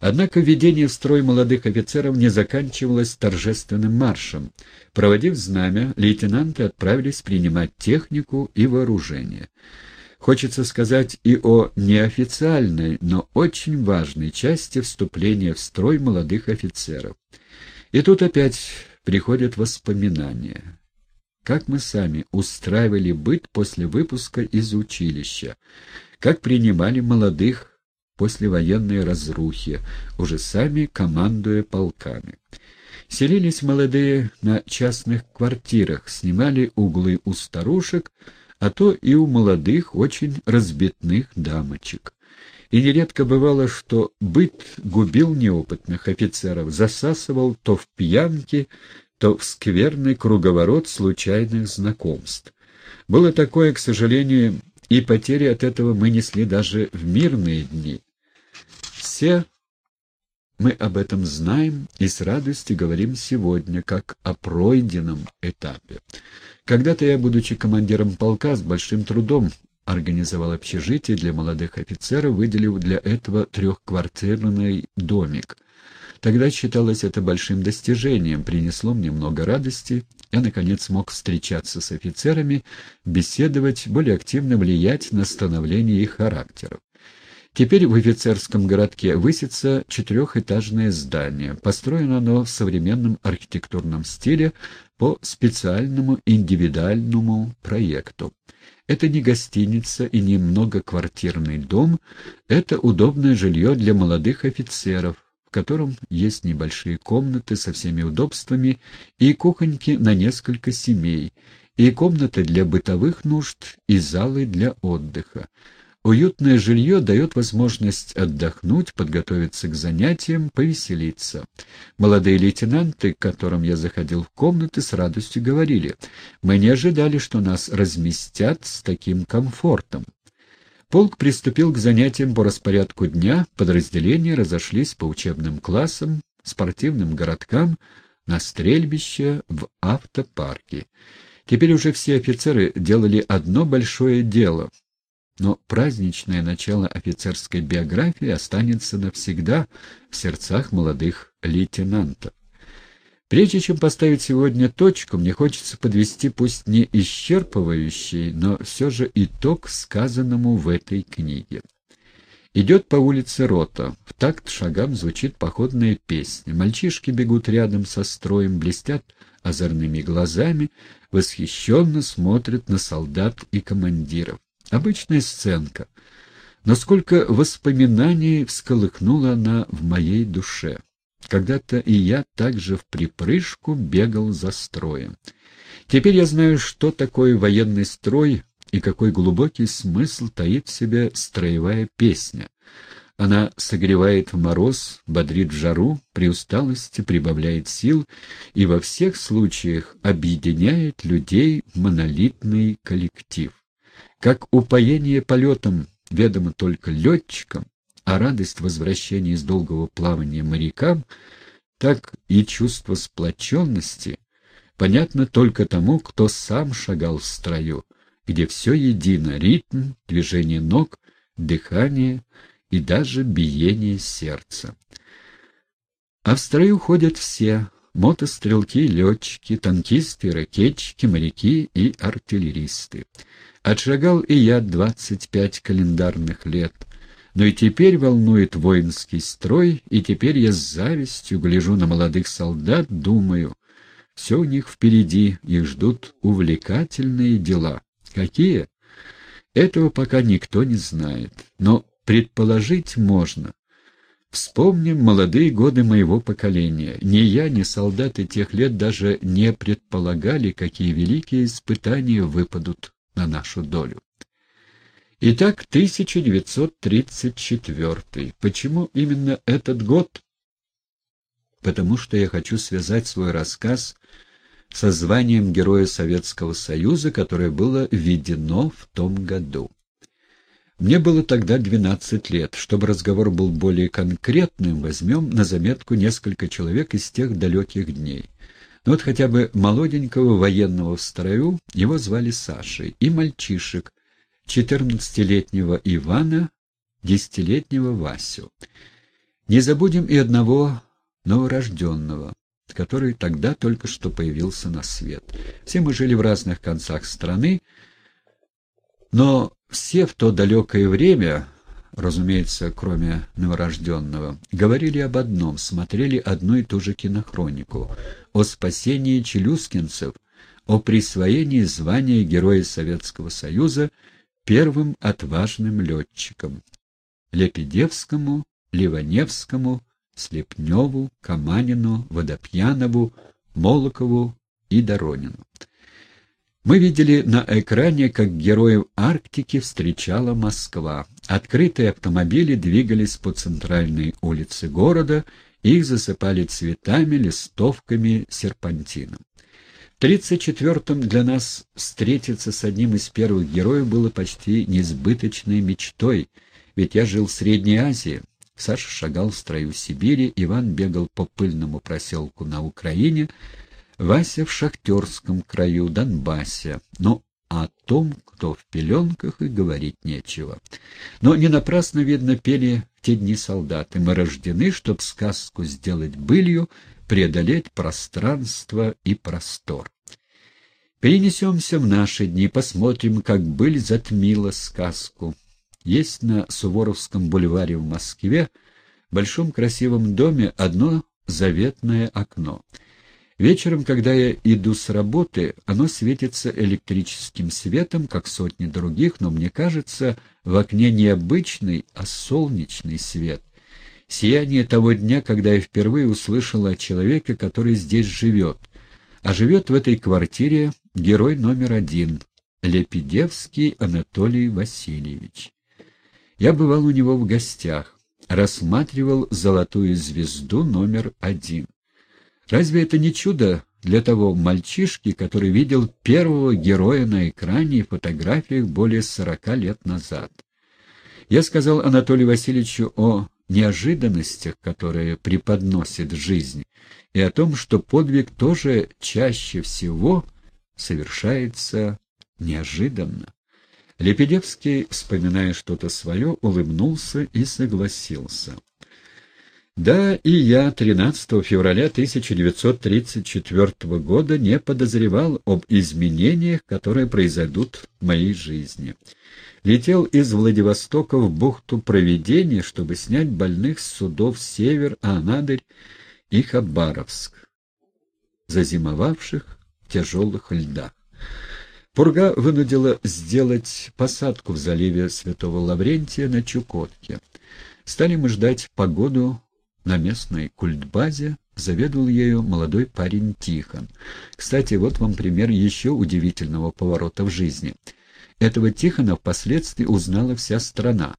Однако введение в строй молодых офицеров не заканчивалось торжественным маршем. Проводив знамя, лейтенанты отправились принимать технику и вооружение. Хочется сказать и о неофициальной, но очень важной части вступления в строй молодых офицеров. И тут опять приходят воспоминания. Как мы сами устраивали быт после выпуска из училища, как принимали молодых послевоенной разрухи, уже сами командуя полками. Селились молодые на частных квартирах, снимали углы у старушек, а то и у молодых, очень разбитных дамочек. И нередко бывало, что быт губил неопытных офицеров, засасывал то в пьянки, то в скверный круговорот случайных знакомств. Было такое, к сожалению, и потери от этого мы несли даже в мирные дни. Все мы об этом знаем и с радостью говорим сегодня, как о пройденном этапе. Когда-то я, будучи командиром полка, с большим трудом организовал общежитие для молодых офицеров, выделив для этого трехквартирный домик. Тогда считалось это большим достижением, принесло мне много радости. Я, наконец, смог встречаться с офицерами, беседовать, более активно влиять на становление их характеров. Теперь в офицерском городке высится четырехэтажное здание. Построено оно в современном архитектурном стиле по специальному индивидуальному проекту. Это не гостиница и не многоквартирный дом, это удобное жилье для молодых офицеров, в котором есть небольшие комнаты со всеми удобствами и кухоньки на несколько семей, и комнаты для бытовых нужд, и залы для отдыха. Уютное жилье дает возможность отдохнуть, подготовиться к занятиям, повеселиться. Молодые лейтенанты, к которым я заходил в комнаты, с радостью говорили, «Мы не ожидали, что нас разместят с таким комфортом». Полк приступил к занятиям по распорядку дня, подразделения разошлись по учебным классам, спортивным городкам, на стрельбище, в автопарке. Теперь уже все офицеры делали одно большое дело — но праздничное начало офицерской биографии останется навсегда в сердцах молодых лейтенантов. Прежде чем поставить сегодня точку, мне хочется подвести пусть не исчерпывающий, но все же итог сказанному в этой книге. Идет по улице рота. В такт шагам звучит походная песня. Мальчишки бегут рядом со строем, блестят озорными глазами, восхищенно смотрят на солдат и командиров. Обычная сценка. Но сколько воспоминаний всколыхнула она в моей душе. Когда-то и я также в припрыжку бегал за строем. Теперь я знаю, что такое военный строй и какой глубокий смысл таит в себе строевая песня. Она согревает в мороз, бодрит в жару, при усталости прибавляет сил и во всех случаях объединяет людей в монолитный коллектив. Как упоение полетом ведомо только летчикам, а радость возвращения из долгого плавания морякам, так и чувство сплоченности понятно только тому, кто сам шагал в строю, где все едино — ритм, движение ног, дыхание и даже биение сердца. А в строю ходят все — мотострелки, летчики, танкисты, ракетчики, моряки и артиллеристы. Отшагал и я двадцать пять календарных лет, но и теперь волнует воинский строй, и теперь я с завистью гляжу на молодых солдат, думаю, все у них впереди, их ждут увлекательные дела. Какие? Этого пока никто не знает, но предположить можно. Вспомним молодые годы моего поколения. Ни я, ни солдаты тех лет даже не предполагали, какие великие испытания выпадут на нашу долю. Итак, 1934. Почему именно этот год? Потому что я хочу связать свой рассказ со званием Героя Советского Союза, которое было введено в том году. Мне было тогда 12 лет. Чтобы разговор был более конкретным, возьмем на заметку несколько человек из тех далеких дней. Но вот хотя бы молоденького военного в строю, его звали Сашей, и мальчишек, четырнадцатилетнего Ивана, десятилетнего Васю. Не забудем и одного новорожденного, который тогда только что появился на свет. Все мы жили в разных концах страны, но все в то далекое время, разумеется, кроме новорожденного, говорили об одном, смотрели одну и ту же кинохронику. О спасении челюскинцев, о присвоении звания Героя Советского Союза первым отважным летчиком. Лепедевскому, Ливаневскому, Слепневу, Каманину, Водопьянову, Молокову и Доронину. Мы видели на экране, как героев Арктики встречала Москва. Открытые автомобили двигались по центральной улице города, их засыпали цветами, листовками, серпантином. В 34-м для нас встретиться с одним из первых героев было почти несбыточной мечтой, ведь я жил в Средней Азии, Саша шагал в строю Сибири, Иван бегал по пыльному проселку на Украине, Вася в шахтерском краю, Донбассе. Но о том, кто в пеленках, и говорить нечего. Но не напрасно, видно, пели в те дни солдаты. Мы рождены, чтоб сказку сделать былью, преодолеть пространство и простор. Перенесемся в наши дни, посмотрим, как быль затмила сказку. Есть на Суворовском бульваре в Москве, в большом красивом доме, одно заветное окно. Вечером, когда я иду с работы, оно светится электрическим светом, как сотни других, но мне кажется, в окне не обычный, а солнечный свет. Сияние того дня, когда я впервые услышал о человеке, который здесь живет. А живет в этой квартире герой номер один — Лепидевский Анатолий Васильевич. Я бывал у него в гостях, рассматривал золотую звезду номер один. Разве это не чудо для того мальчишки, который видел первого героя на экране и фотографиях более сорока лет назад? Я сказал Анатолию Васильевичу о неожиданностях, которые преподносит жизнь, и о том, что подвиг тоже чаще всего совершается неожиданно. Лепедевский, вспоминая что-то свое, улыбнулся и согласился. Да, и я 13 февраля 1934 года не подозревал об изменениях, которые произойдут в моей жизни. Летел из Владивостока в бухту Провидения, чтобы снять больных с судов «Север», «Анадырь» и «Хабаровск», зазимовавших в тяжелых льдах. Пурга вынудила сделать посадку в заливе Святого Лаврентия на Чукотке. Стали мы ждать погоду на местной культбазе, заведовал ею молодой парень Тихон. Кстати, вот вам пример еще удивительного поворота в жизни. Этого Тихона впоследствии узнала вся страна.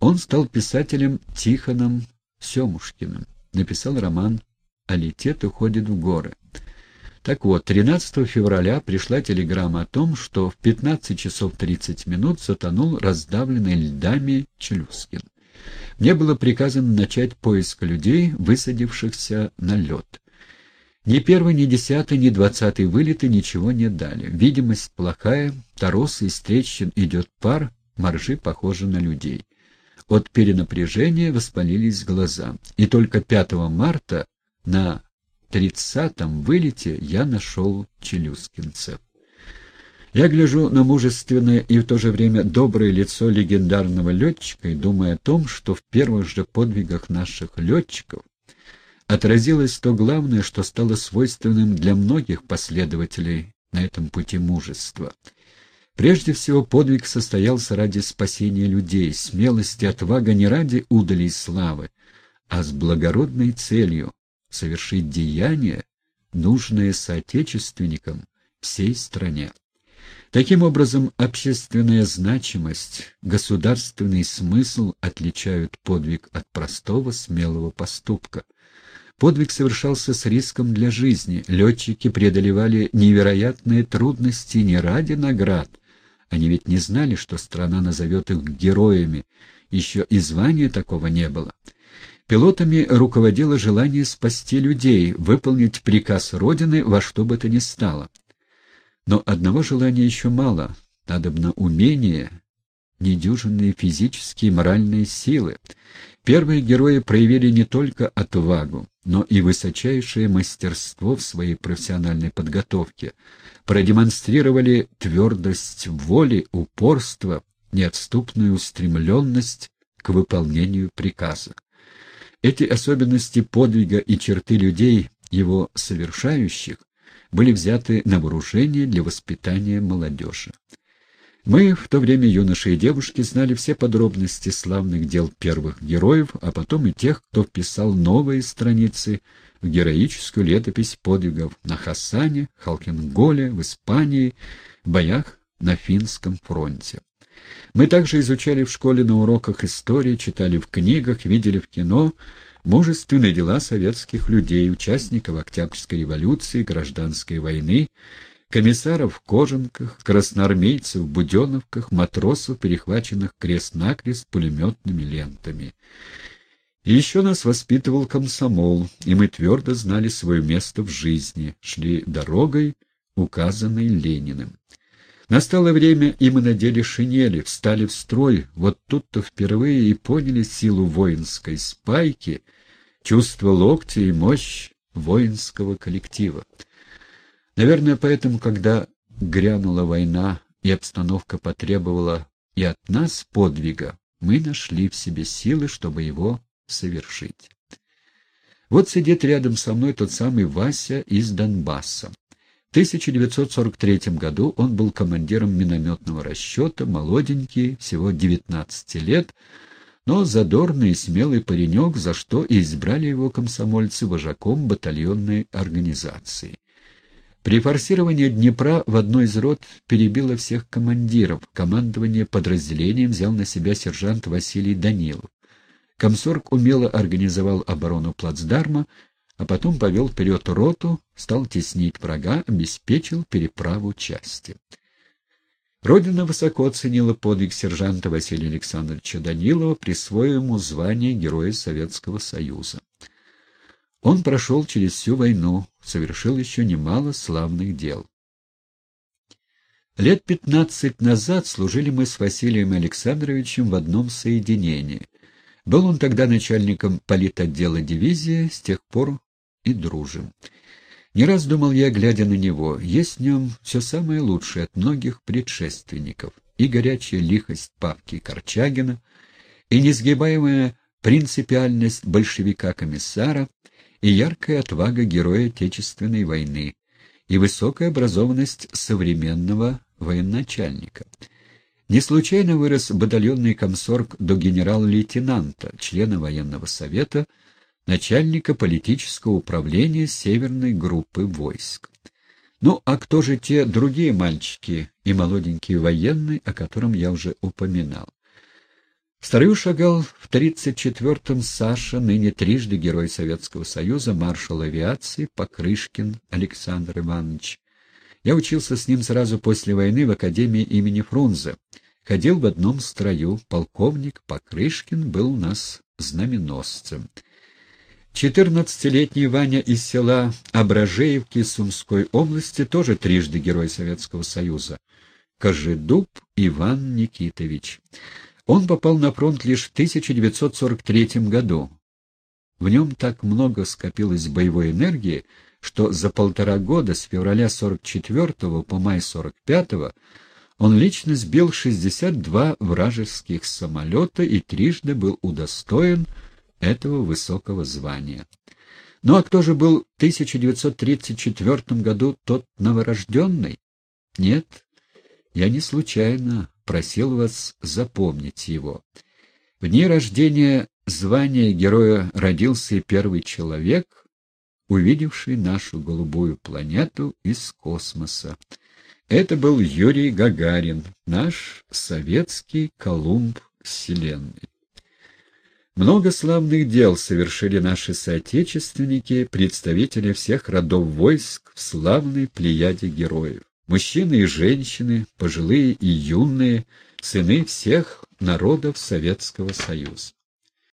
Он стал писателем Тихоном Семушкиным. Написал роман «Алитет уходит в горы». Так вот, 13 февраля пришла телеграмма о том, что в 15 часов 30 минут затонул раздавленный льдами Челюскин. Мне было приказано начать поиск людей, высадившихся на лед. Ни первый, ни десятый, ни двадцатый вылеты ничего не дали. Видимость плохая, торосы из трещин идет пар, моржи похожи на людей. От перенапряжения воспалились глаза. И только 5 марта на тридцатом вылете я нашел челюскинцев. Я гляжу на мужественное и в то же время доброе лицо легендарного летчика и думаю о том, что в первых же подвигах наших летчиков отразилось то главное, что стало свойственным для многих последователей на этом пути мужества. Прежде всего, подвиг состоялся ради спасения людей, смелости, отвага не ради удали и славы, а с благородной целью совершить деяние, нужное соотечественникам всей стране. Таким образом, общественная значимость, государственный смысл отличают подвиг от простого смелого поступка. Подвиг совершался с риском для жизни, летчики преодолевали невероятные трудности не ради наград, они ведь не знали, что страна назовет их героями, еще и звания такого не было. Пилотами руководило желание спасти людей, выполнить приказ Родины во что бы то ни стало. Но одного желания еще мало, надобно умение, недюжинные физические и моральные силы. Первые герои проявили не только отвагу, но и высочайшее мастерство в своей профессиональной подготовке, продемонстрировали твердость воли, упорство, неотступную устремленность к выполнению приказа. Эти особенности подвига и черты людей, его совершающих, были взяты на вооружение для воспитания молодежи. Мы, в то время юноши и девушки, знали все подробности славных дел первых героев, а потом и тех, кто вписал новые страницы в героическую летопись подвигов на Хасане, Халкинголе, в Испании, боях на Финском фронте. Мы также изучали в школе на уроках истории, читали в книгах, видели в кино мужественные дела советских людей, участников Октябрьской революции, гражданской войны, комиссаров в кожанках, красноармейцев в буденовках, матросов, перехваченных крест-накрест пулеметными лентами. И еще нас воспитывал комсомол, и мы твердо знали свое место в жизни, шли дорогой, указанной Лениным. Настало время, и мы надели шинели, встали в строй, вот тут-то впервые и поняли силу воинской спайки, чувство локтя и мощь воинского коллектива. Наверное, поэтому, когда грянула война и обстановка потребовала и от нас подвига, мы нашли в себе силы, чтобы его совершить. Вот сидит рядом со мной тот самый Вася из Донбасса. В 1943 году он был командиром минометного расчета, молоденький, всего 19 лет, но задорный и смелый паренек, за что и избрали его комсомольцы вожаком батальонной организации. При форсировании Днепра в одной из рот перебило всех командиров. Командование подразделением взял на себя сержант Василий Данилов. Комсорг умело организовал оборону плацдарма, а потом повел вперед роту, стал теснить врага, обеспечил переправу части. Родина высоко оценила подвиг сержанта Василия Александровича Данилова, присвоив ему звание Героя Советского Союза. Он прошел через всю войну, совершил еще немало славных дел. Лет пятнадцать назад служили мы с Василием Александровичем в одном соединении. Был он тогда начальником политотдела дивизии, с тех пор и дружим. Не раз думал я, глядя на него, есть в нем все самое лучшее от многих предшественников, и горячая лихость Павки Корчагина, и несгибаемая принципиальность большевика-комиссара, и яркая отвага героя Отечественной войны, и высокая образованность современного военачальника. Не случайно вырос батальонный комсорг до генерал-лейтенанта, члена военного совета, начальника политического управления Северной группы войск. Ну, а кто же те другие мальчики и молоденькие военные, о котором я уже упоминал? В строю шагал в 34-м Саша, ныне трижды Герой Советского Союза, маршал авиации Покрышкин Александр Иванович. Я учился с ним сразу после войны в Академии имени Фрунзе. Ходил в одном строю. Полковник Покрышкин был у нас знаменосцем. Четырнадцатилетний Ваня из села Ображеевки Сумской области тоже трижды Герой Советского Союза. Кожедуб Иван Никитович. Он попал на фронт лишь в 1943 году. В нем так много скопилось боевой энергии, что за полтора года, с февраля 44 по май 45 он лично сбил 62 вражеских самолета и трижды был удостоен этого высокого звания. Ну а кто же был в 1934 году тот новорожденный? Нет, я не случайно просил вас запомнить его. В дни рождения звания героя родился и первый человек, увидевший нашу голубую планету из космоса. Это был Юрий Гагарин, наш советский Колумб Вселенной. Много славных дел совершили наши соотечественники, представители всех родов войск в славной плеяде героев. Мужчины и женщины, пожилые и юные, сыны всех народов Советского Союза.